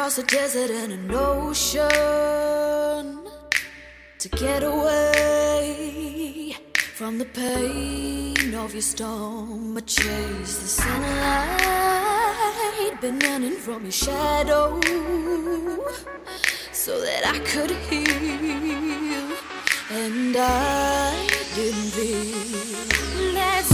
across the desert and an ocean to get away from the pain of your storm. I chase the sunlight, been running from your shadow so that I could heal, and I didn't feel that.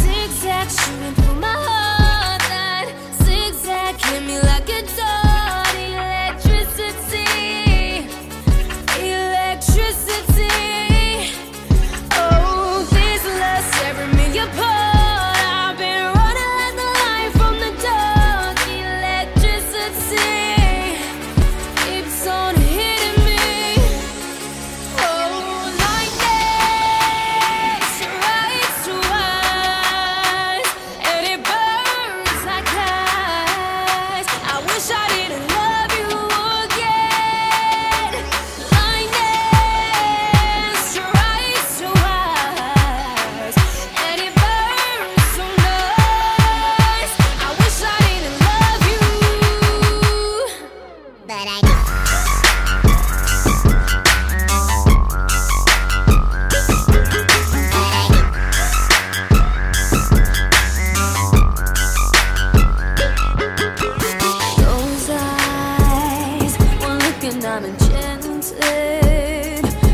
and I'm enchanted.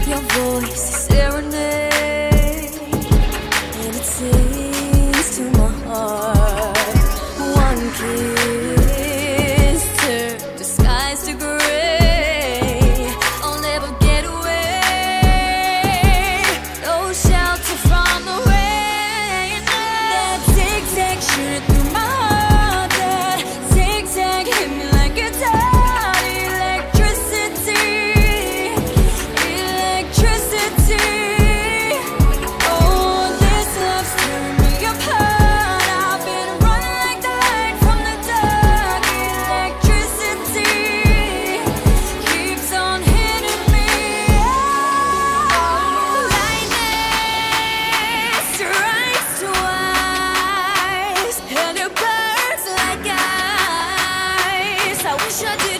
Your voice is serenade. should do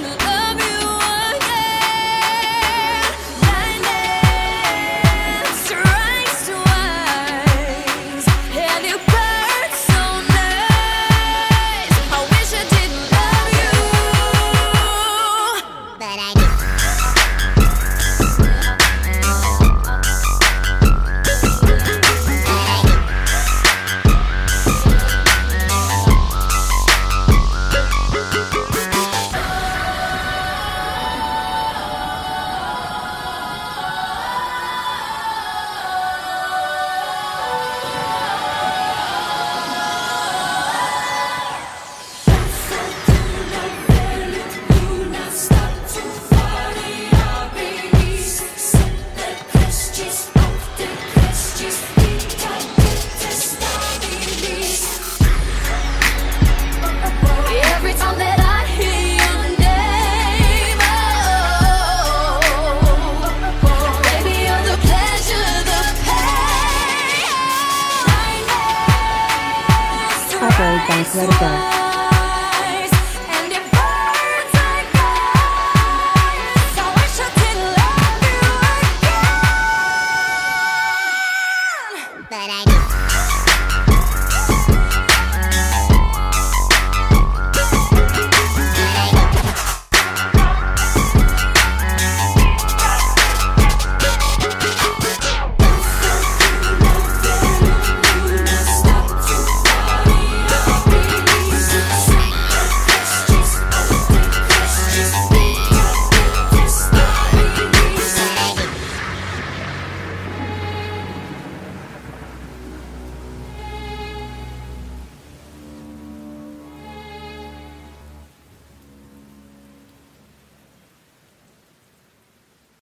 by Greta.